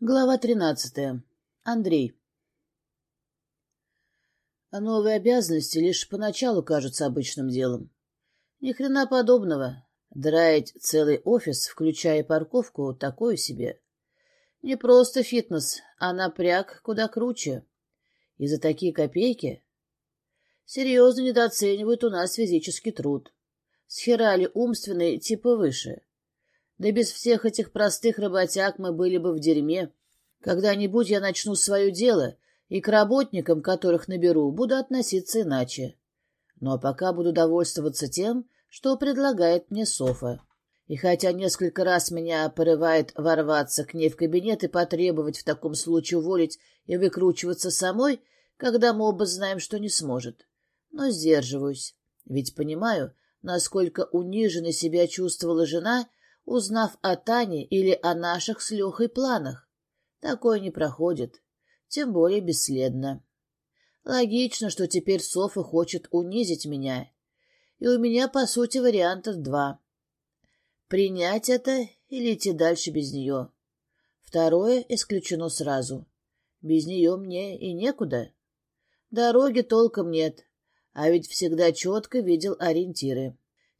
Глава тринадцатая. Андрей. А новые обязанности лишь поначалу кажутся обычным делом. Ни хрена подобного. Драить целый офис, включая парковку, такое себе. Не просто фитнес, а напряг куда круче. И за такие копейки серьезно недооценивают у нас физический труд. Схерали умственный типа выше. Да без всех этих простых работяг мы были бы в дерьме. Когда-нибудь я начну свое дело, и к работникам, которых наберу, буду относиться иначе. Но пока буду довольствоваться тем, что предлагает мне Софа. И хотя несколько раз меня порывает ворваться к ней в кабинет и потребовать в таком случае уволить и выкручиваться самой, когда мы оба знаем, что не сможет. Но сдерживаюсь, ведь понимаю, насколько униженно себя чувствовала жена, узнав о Тане или о наших с Лехой планах. Такое не проходит, тем более бесследно. Логично, что теперь Софа хочет унизить меня. И у меня, по сути, вариантов два. Принять это или идти дальше без нее. Второе исключено сразу. Без нее мне и некуда. Дороги толком нет, а ведь всегда четко видел ориентиры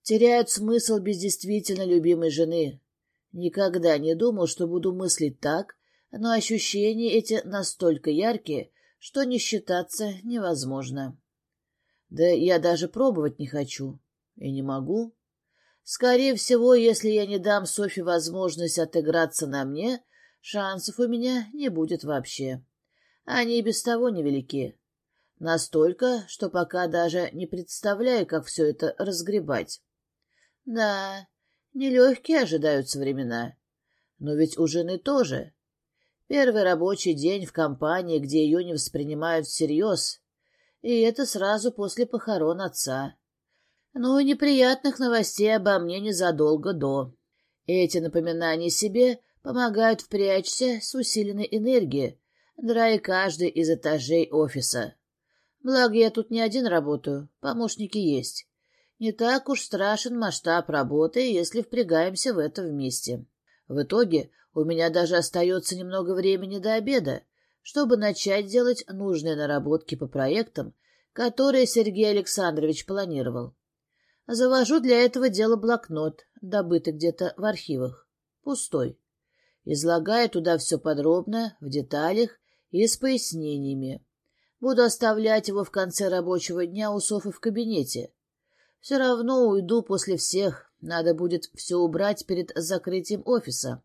теряют смысл без действительно любимой жены. Никогда не думал, что буду мыслить так, но ощущения эти настолько яркие, что не считаться невозможно. Да я даже пробовать не хочу. И не могу. Скорее всего, если я не дам Софи возможность отыграться на мне, шансов у меня не будет вообще. Они и без того невелики. Настолько, что пока даже не представляю, как все это разгребать. Да, нелегкие ожидаются времена. Но ведь у жены тоже. Первый рабочий день в компании, где ее не воспринимают всерьез. И это сразу после похорон отца. Ну и неприятных новостей обо мне незадолго до. Эти напоминания себе помогают впрячься с усиленной энергией, драя каждый из этажей офиса. Благо, я тут не один работаю, помощники есть. Не так уж страшен масштаб работы, если впрягаемся в это вместе. В итоге у меня даже остается немного времени до обеда, чтобы начать делать нужные наработки по проектам, которые Сергей Александрович планировал. Завожу для этого дела блокнот, добытый где-то в архивах. Пустой. Излагаю туда все подробно, в деталях и с пояснениями. Буду оставлять его в конце рабочего дня у Софы в кабинете, все равно уйду после всех. Надо будет все убрать перед закрытием офиса.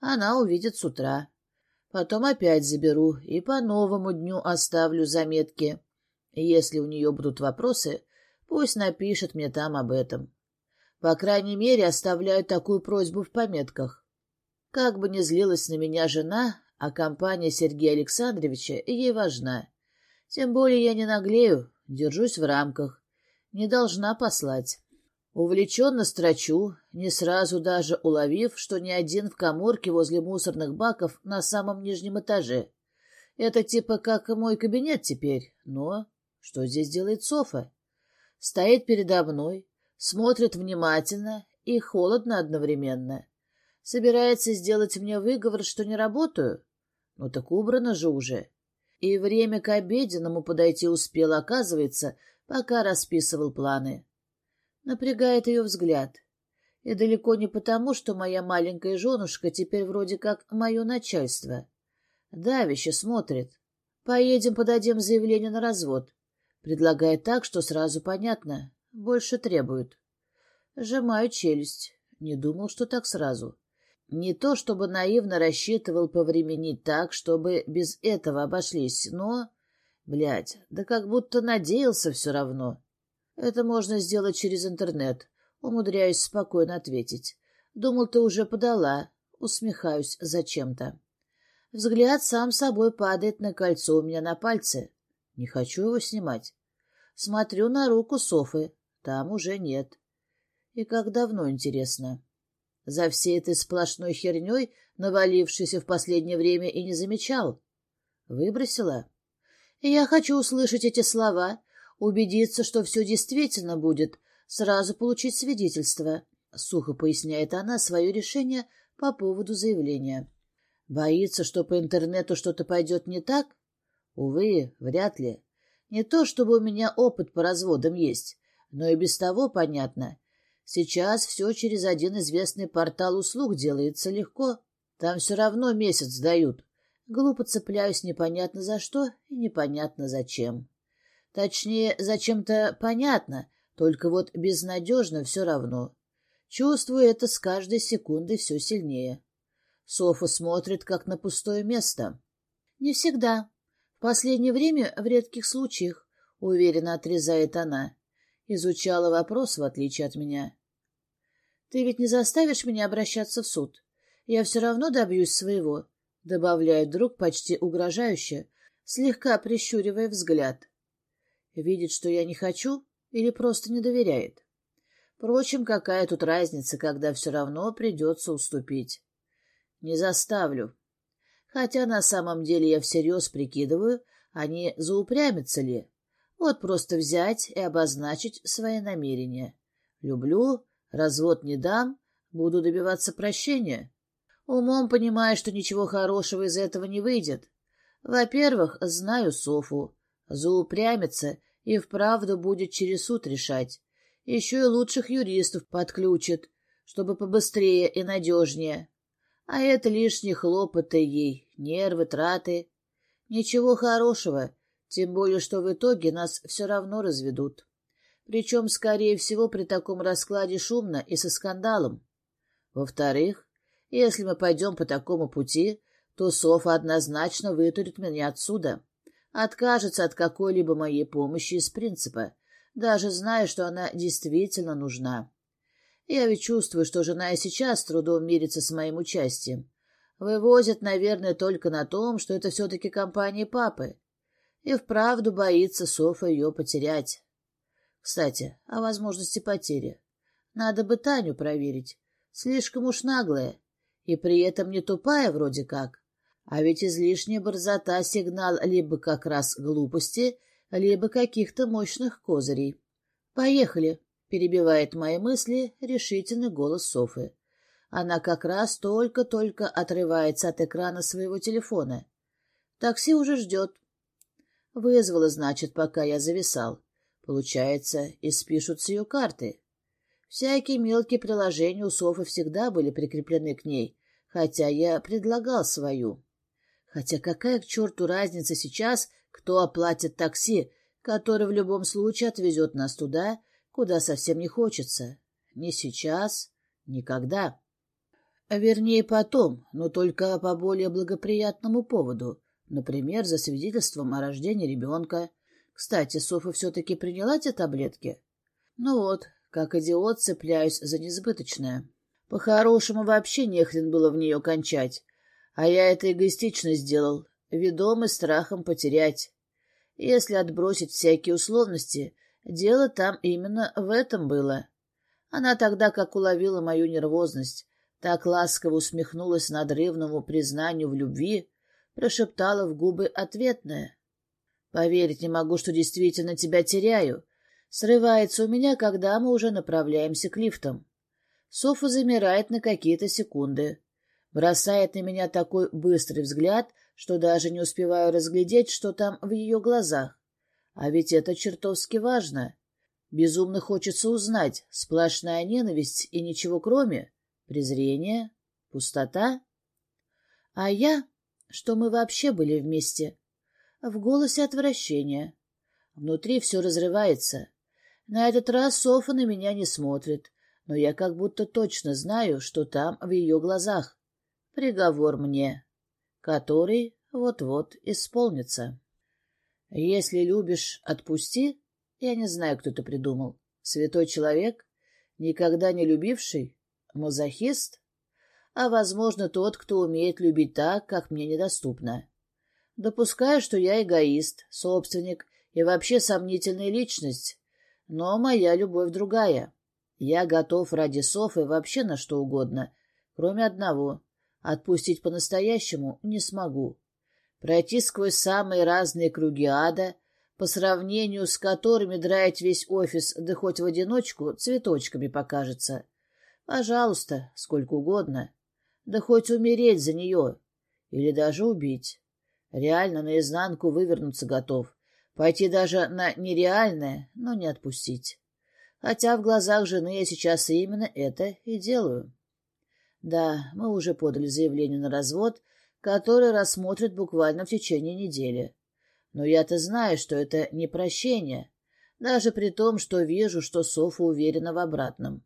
Она увидит с утра. Потом опять заберу и по новому дню оставлю заметки. Если у нее будут вопросы, пусть напишет мне там об этом. По крайней мере, оставляю такую просьбу в пометках. Как бы ни злилась на меня жена, а компания Сергея Александровича ей важна. Тем более я не наглею, держусь в рамках не должна послать. Увлеченно строчу, не сразу даже уловив, что ни один в коморке возле мусорных баков на самом нижнем этаже. Это типа как мой кабинет теперь, но что здесь делает Софа? Стоит передо мной, смотрит внимательно и холодно одновременно. Собирается сделать мне выговор, что не работаю? Ну так убрано же уже. И время к обеденному подойти успел, оказывается, пока расписывал планы. Напрягает ее взгляд. И далеко не потому, что моя маленькая женушка теперь вроде как мое начальство. Давище смотрит. Поедем, подадим заявление на развод. Предлагает так, что сразу понятно. Больше требует. Сжимаю челюсть. Не думал, что так сразу. Не то, чтобы наивно рассчитывал повременить так, чтобы без этого обошлись, но... Блядь, да как будто надеялся все равно. Это можно сделать через интернет. Умудряюсь спокойно ответить. Думал, ты уже подала. Усмехаюсь зачем-то. Взгляд сам собой падает на кольцо у меня на пальце. Не хочу его снимать. Смотрю на руку Софы. Там уже нет. И как давно, интересно. За всей этой сплошной херней, навалившейся в последнее время, и не замечал. Выбросила? Я хочу услышать эти слова, убедиться, что все действительно будет, сразу получить свидетельство, — сухо поясняет она свое решение по поводу заявления. Боится, что по интернету что-то пойдет не так? Увы, вряд ли. Не то, чтобы у меня опыт по разводам есть, но и без того понятно. Сейчас все через один известный портал услуг делается легко. Там все равно месяц дают. Глупо цепляюсь непонятно за что и непонятно зачем. Точнее, зачем-то понятно, только вот безнадежно все равно. Чувствую это с каждой секундой все сильнее. Софа смотрит, как на пустое место. Не всегда. В последнее время в редких случаях, уверенно отрезает она. Изучала вопрос, в отличие от меня. Ты ведь не заставишь меня обращаться в суд? Я все равно добьюсь своего, добавляет друг почти угрожающе, слегка прищуривая взгляд. Видит, что я не хочу или просто не доверяет. Впрочем, какая тут разница, когда все равно придется уступить? Не заставлю. Хотя на самом деле я всерьез прикидываю, они а заупрямятся ли. Вот просто взять и обозначить свои намерения. Люблю, развод не дам, буду добиваться прощения. Умом понимаю, что ничего хорошего из этого не выйдет. Во-первых, знаю Софу. Заупрямится и вправду будет через суд решать. Еще и лучших юристов подключит, чтобы побыстрее и надежнее. А это лишние хлопоты ей, нервы, траты. Ничего хорошего, тем более, что в итоге нас все равно разведут. Причем, скорее всего, при таком раскладе шумно и со скандалом. Во-вторых, если мы пойдем по такому пути, то Софа однозначно вытурит меня отсюда. Откажется от какой-либо моей помощи из принципа, даже зная, что она действительно нужна. Я ведь чувствую, что жена и сейчас с трудом мирится с моим участием. Вывозят, наверное, только на том, что это все-таки компания папы. И вправду боится Софа ее потерять. Кстати, о возможности потери. Надо бы Таню проверить. Слишком уж наглая. И при этом не тупая вроде как. А ведь излишняя борзота — сигнал либо как раз глупости, либо каких-то мощных козырей. «Поехали!» перебивает мои мысли решительный голос Софы. Она как раз только-только отрывается от экрана своего телефона. Такси уже ждет. Вызвала, значит, пока я зависал. Получается, и спишут с ее карты. Всякие мелкие приложения у Софы всегда были прикреплены к ней, хотя я предлагал свою. Хотя какая к черту разница сейчас, кто оплатит такси, который в любом случае отвезет нас туда, куда совсем не хочется. Ни сейчас, никогда. Вернее, потом, но только по более благоприятному поводу. Например, за свидетельством о рождении ребенка. Кстати, Софа все-таки приняла те таблетки? Ну вот, как идиот цепляюсь за несбыточное. По-хорошему вообще нехрен было в нее кончать. А я это эгоистично сделал, ведомый страхом потерять. Если отбросить всякие условности, Дело там именно в этом было. Она тогда как уловила мою нервозность, так ласково усмехнулась надрывному признанию в любви, прошептала в губы ответное. «Поверить не могу, что действительно тебя теряю. Срывается у меня, когда мы уже направляемся к лифтам. Софа замирает на какие-то секунды. Бросает на меня такой быстрый взгляд, что даже не успеваю разглядеть, что там в ее глазах. А ведь это чертовски важно. Безумно хочется узнать, сплошная ненависть и ничего кроме, презрение, пустота. А я, что мы вообще были вместе. В голосе отвращение. Внутри все разрывается. На этот раз Софа на меня не смотрит, но я как будто точно знаю, что там в ее глазах. Приговор мне, который вот-вот исполнится. Если любишь, отпусти. Я не знаю, кто это придумал. Святой человек? Никогда не любивший? Мазохист? А, возможно, тот, кто умеет любить так, как мне недоступно. Допускаю, что я эгоист, собственник и вообще сомнительная личность. Но моя любовь другая. Я готов ради Софы вообще на что угодно, кроме одного. Отпустить по-настоящему не смогу пройти сквозь самые разные круги ада, по сравнению с которыми драть весь офис, да хоть в одиночку, цветочками покажется. Пожалуйста, сколько угодно. Да хоть умереть за нее. Или даже убить. Реально наизнанку вывернуться готов. Пойти даже на нереальное, но не отпустить. Хотя в глазах жены я сейчас именно это и делаю. Да, мы уже подали заявление на развод, которое рассмотрят буквально в течение недели. Но я-то знаю, что это не прощение, даже при том, что вижу, что Софа уверена в обратном.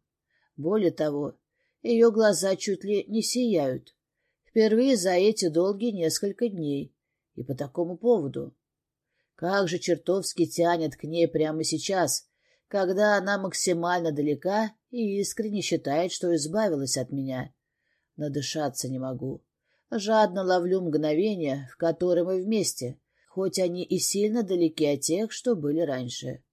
Более того, ее глаза чуть ли не сияют. Впервые за эти долгие несколько дней. И по такому поводу. Как же чертовски тянет к ней прямо сейчас, когда она максимально далека и искренне считает, что избавилась от меня. Надышаться не могу. Жадно ловлю мгновения, в которые мы вместе, хоть они и сильно далеки от тех, что были раньше.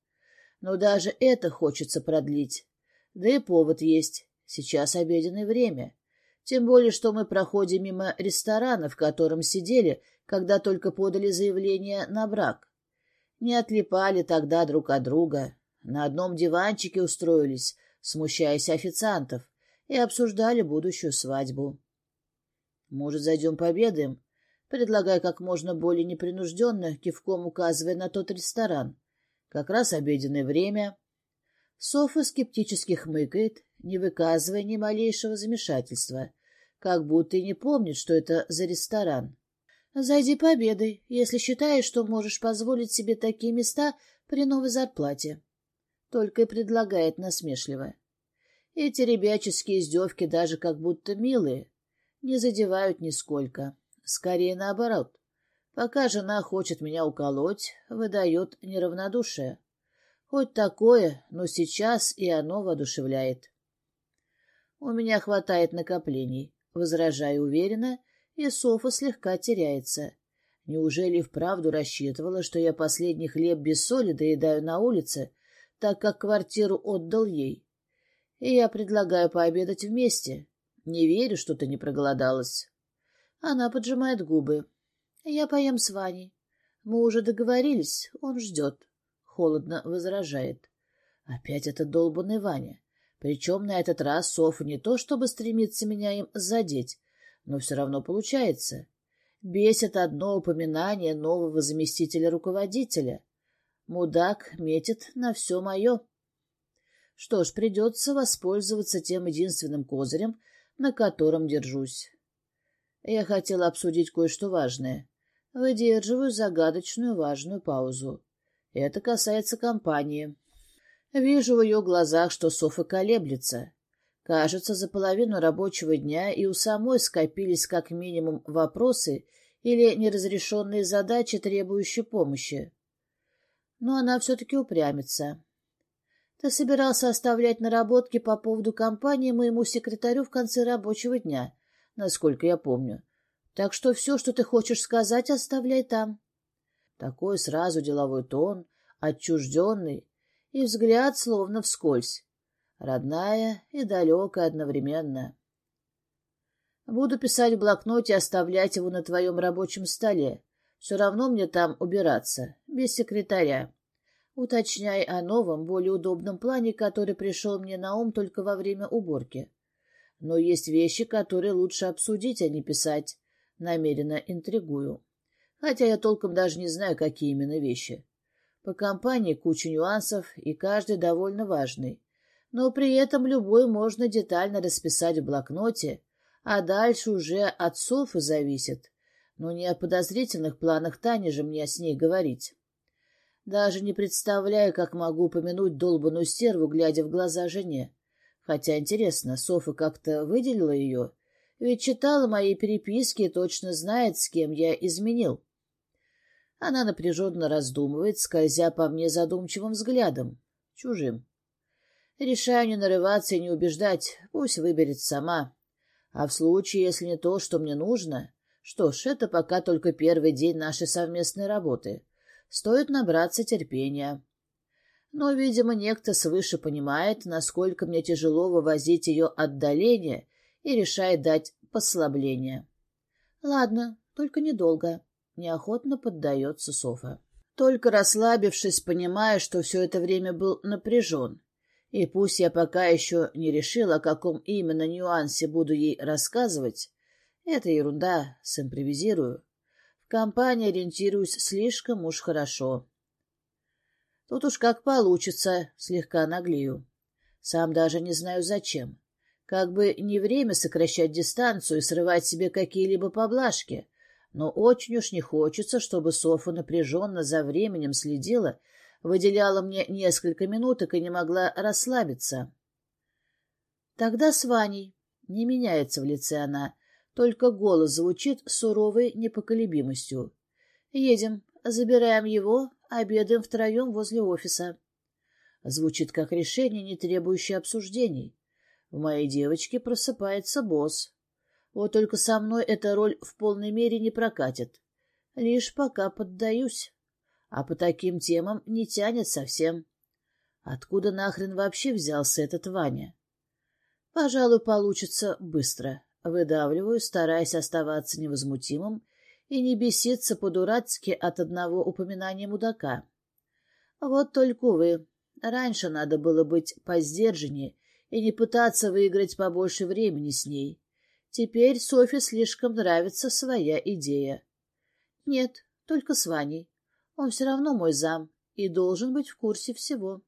Но даже это хочется продлить. Да и повод есть. Сейчас обеденное время. Тем более, что мы проходим мимо ресторана, в котором сидели, когда только подали заявление на брак. Не отлипали тогда друг от друга. На одном диванчике устроились, смущаясь официантов, и обсуждали будущую свадьбу. «Может, зайдем пообедаем?» Предлагая как можно более непринужденно, кивком указывая на тот ресторан. Как раз обеденное время. Софа скептически хмыкает, не выказывая ни малейшего замешательства, как будто и не помнит, что это за ресторан. «Зайди пообедай, если считаешь, что можешь позволить себе такие места при новой зарплате». Только и предлагает насмешливо. Эти ребяческие издевки даже как будто милые, не задевают нисколько. Скорее наоборот. Пока жена хочет меня уколоть, выдает неравнодушие. Хоть такое, но сейчас и оно воодушевляет. У меня хватает накоплений, возражаю уверенно, и Софа слегка теряется. Неужели вправду рассчитывала, что я последний хлеб без соли доедаю на улице, так как квартиру отдал ей? И я предлагаю пообедать вместе. Не верю, что ты не проголодалась. Она поджимает губы. Я поем с Ваней. Мы уже договорились, он ждет. Холодно возражает. Опять этот долбанный Ваня. Причем на этот раз Софа не то чтобы стремится меня им задеть, но все равно получается. Бесит одно упоминание нового заместителя руководителя. Мудак метит на все мое. Что ж, придется воспользоваться тем единственным козырем, на котором держусь. Я хотела обсудить кое-что важное. Выдерживаю загадочную важную паузу. Это касается компании. Вижу в ее глазах, что Софа колеблется. Кажется, за половину рабочего дня и у самой скопились как минимум вопросы или неразрешенные задачи, требующие помощи. Но она все-таки упрямится. Ты собирался оставлять наработки по поводу компании моему секретарю в конце рабочего дня, насколько я помню. Так что все, что ты хочешь сказать, оставляй там. Такой сразу деловой тон, отчужденный, и взгляд словно вскользь родная и далекая одновременно. Буду писать в блокноте и оставлять его на твоем рабочем столе. Все равно мне там убираться, без секретаря. Уточняй о новом, более удобном плане, который пришел мне на ум только во время уборки. Но есть вещи, которые лучше обсудить, а не писать. Намеренно интригую. Хотя я толком даже не знаю, какие именно вещи. По компании куча нюансов, и каждый довольно важный но при этом любой можно детально расписать в блокноте, а дальше уже от Софы зависит. Но не о подозрительных планах Тани же мне с ней говорить. Даже не представляю, как могу упомянуть долбаную стерву, глядя в глаза жене. Хотя, интересно, Софа как-то выделила ее? Ведь читала мои переписки и точно знает, с кем я изменил. Она напряженно раздумывает, скользя по мне задумчивым взглядом. Чужим. Решаю не нарываться и не убеждать, пусть выберет сама. А в случае, если не то, что мне нужно, что ж, это пока только первый день нашей совместной работы. Стоит набраться терпения. Но, видимо, некто свыше понимает, насколько мне тяжело вывозить ее отдаление и решает дать послабление. Ладно, только недолго. Неохотно поддается Софа. Только расслабившись, понимая, что все это время был напряжен, и пусть я пока еще не решила, о каком именно нюансе буду ей рассказывать, Это ерунда, симпровизирую. В компании ориентируюсь слишком уж хорошо. Тут уж как получится, слегка наглею. Сам даже не знаю зачем. Как бы не время сокращать дистанцию и срывать себе какие-либо поблажки, но очень уж не хочется, чтобы Софа напряженно за временем следила, выделяла мне несколько минуток и не могла расслабиться. Тогда с Ваней. Не меняется в лице она, только голос звучит суровой непоколебимостью. Едем, забираем его, обедаем втроем возле офиса. Звучит как решение, не требующее обсуждений. В моей девочке просыпается босс. Вот только со мной эта роль в полной мере не прокатит. Лишь пока поддаюсь. А по таким темам не тянет совсем. Откуда нахрен вообще взялся этот Ваня? Пожалуй, получится быстро. Выдавливаю, стараясь оставаться невозмутимым и не беситься по-дурацки от одного упоминания мудака. Вот только, увы, раньше надо было быть поздержаннее и не пытаться выиграть побольше времени с ней. Теперь Софье слишком нравится своя идея. Нет, только с Ваней. Он все равно мой зам и должен быть в курсе всего.